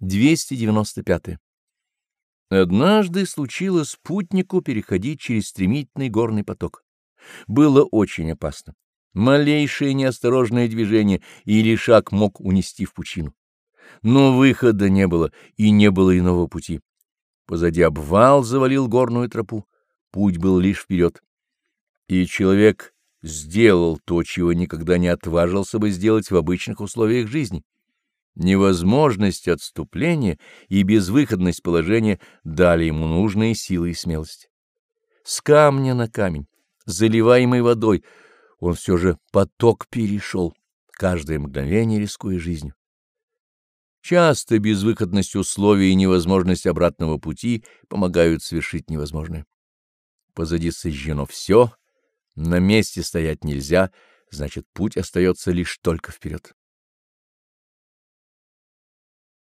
295. Однажды случилось путнику переходить через стремительный горный поток. Было очень опасно. Малейшее неосторожное движение или шаг мог унести в пучину. Но выхода не было, и не было иного пути. Позади обвал завалил горную тропу. Путь был лишь вперед. И человек сделал то, чего никогда не отважился бы сделать в обычных условиях жизни. Невозможность отступления и безвыходность положения дали ему нужные силы и смелость. С камня на камень, заливаемый водой, он все же поток перешел, каждое мгновение рискуя жизнью. Часто безвыходность условий и невозможность обратного пути помогают совершить невозможное. Позади сожжено все, на месте стоять нельзя, значит, путь остается лишь только вперед.